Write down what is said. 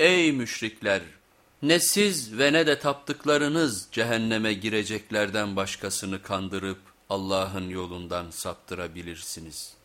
Ey müşrikler! Ne siz ve ne de taptıklarınız cehenneme gireceklerden başkasını kandırıp Allah'ın yolundan saptırabilirsiniz.''